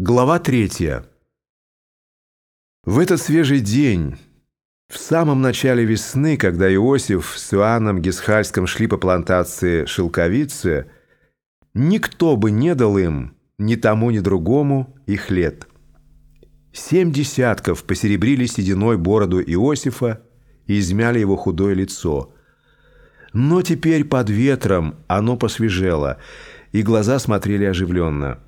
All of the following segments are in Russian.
Глава третья. В этот свежий день, в самом начале весны, когда Иосиф с Иоанном Гесхальском шли по плантации шелковицы, никто бы не дал им, ни тому, ни другому, их лет. Семь десятков посеребрили сединой бороду Иосифа и измяли его худое лицо. Но теперь под ветром оно посвежело, и глаза смотрели оживленно –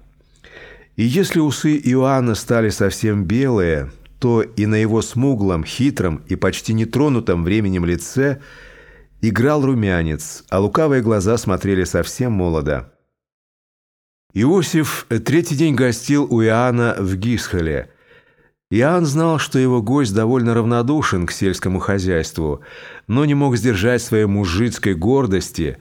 и если усы Иоанна стали совсем белые, то и на его смуглом, хитром и почти нетронутом временем лице играл румянец, а лукавые глаза смотрели совсем молодо. Иосиф третий день гостил у Иоанна в Гисхоле – Иоанн знал, что его гость довольно равнодушен к сельскому хозяйству, но не мог сдержать своей мужицкой гордости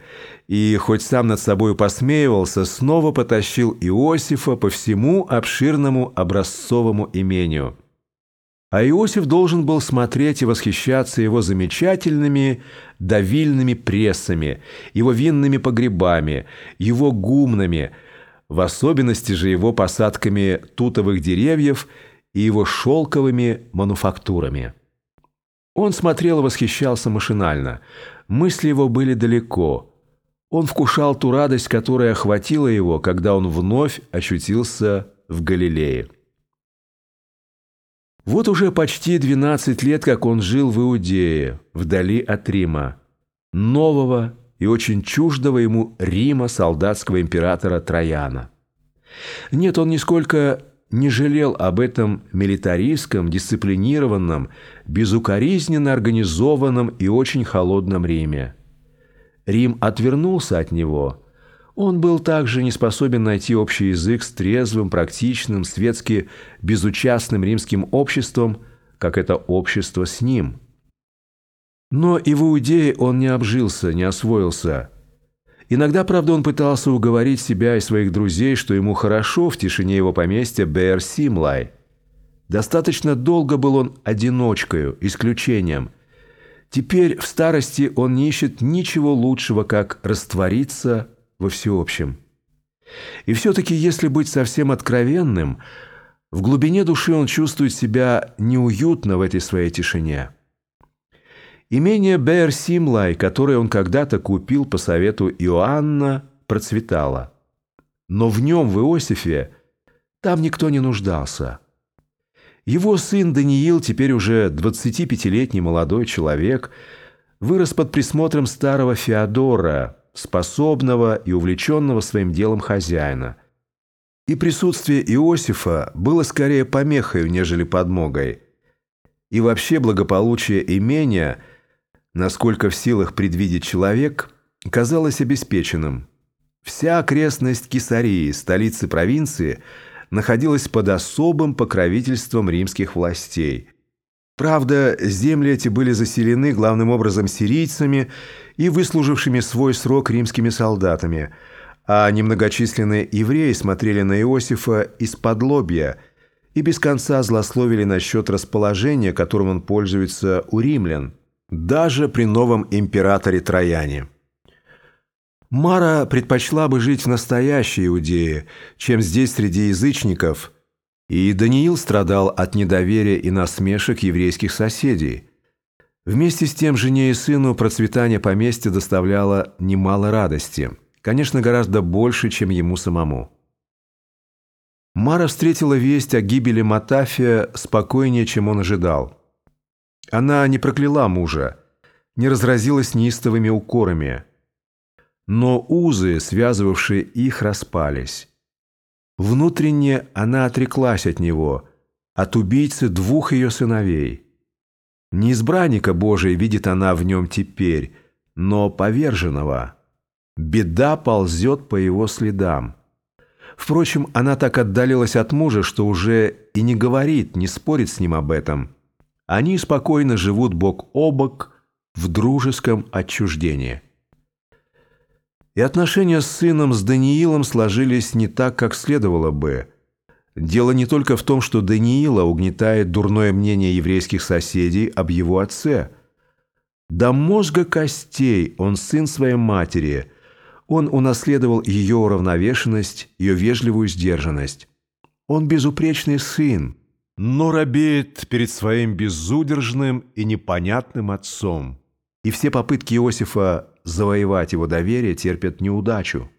и, хоть сам над собой посмеивался, снова потащил Иосифа по всему обширному образцовому имению. А Иосиф должен был смотреть и восхищаться его замечательными давильными прессами, его винными погребами, его гумнами, в особенности же его посадками тутовых деревьев – и его шелковыми мануфактурами. Он смотрел и восхищался машинально. Мысли его были далеко. Он вкушал ту радость, которая охватила его, когда он вновь ощутился в Галилее. Вот уже почти 12 лет, как он жил в Иудее, вдали от Рима, нового и очень чуждого ему Рима солдатского императора Трояна. Нет, он нисколько не жалел об этом милитаристском, дисциплинированном, безукоризненно организованном и очень холодном Риме. Рим отвернулся от него. Он был также не способен найти общий язык с трезвым, практичным, светски безучастным римским обществом, как это общество с ним. Но и в Иудее он не обжился, не освоился – Иногда, правда, он пытался уговорить себя и своих друзей, что ему хорошо в тишине его поместья Бэр-Симлай. Достаточно долго был он одиночкою, исключением. Теперь в старости он не ищет ничего лучшего, как раствориться во всеобщем. И все-таки, если быть совсем откровенным, в глубине души он чувствует себя неуютно в этой своей тишине. Имение Бэр-Симлай, которое он когда-то купил по совету Иоанна, процветало. Но в нем, в Иосифе, там никто не нуждался. Его сын Даниил, теперь уже 25-летний молодой человек, вырос под присмотром старого Феодора, способного и увлеченного своим делом хозяина. И присутствие Иосифа было скорее помехой, нежели подмогой. И вообще благополучие имения – насколько в силах предвидеть человек, казалось обеспеченным. Вся окрестность Кесарии, столицы провинции, находилась под особым покровительством римских властей. Правда, земли эти были заселены главным образом сирийцами и выслужившими свой срок римскими солдатами, а немногочисленные евреи смотрели на Иосифа из-под лобья и без конца злословили насчет расположения, которым он пользуется у римлян – даже при новом императоре Трояне. Мара предпочла бы жить в настоящей Иудее, чем здесь среди язычников, и Даниил страдал от недоверия и насмешек еврейских соседей. Вместе с тем жене и сыну процветание поместья доставляло немало радости, конечно, гораздо больше, чем ему самому. Мара встретила весть о гибели Матафия спокойнее, чем он ожидал. Она не прокляла мужа, не разразилась неистовыми укорами. Но узы, связывавшие их, распались. Внутренне она отреклась от него, от убийцы двух ее сыновей. Не избранника Божия видит она в нем теперь, но поверженного. Беда ползет по его следам. Впрочем, она так отдалилась от мужа, что уже и не говорит, не спорит с ним об этом – они спокойно живут бок о бок в дружеском отчуждении. И отношения с сыном, с Даниилом сложились не так, как следовало бы. Дело не только в том, что Даниила угнетает дурное мнение еврейских соседей об его отце. До мозга костей он сын своей матери. Он унаследовал ее уравновешенность, ее вежливую сдержанность. Он безупречный сын, но робеет перед своим безудержным и непонятным отцом. И все попытки Иосифа завоевать его доверие терпят неудачу.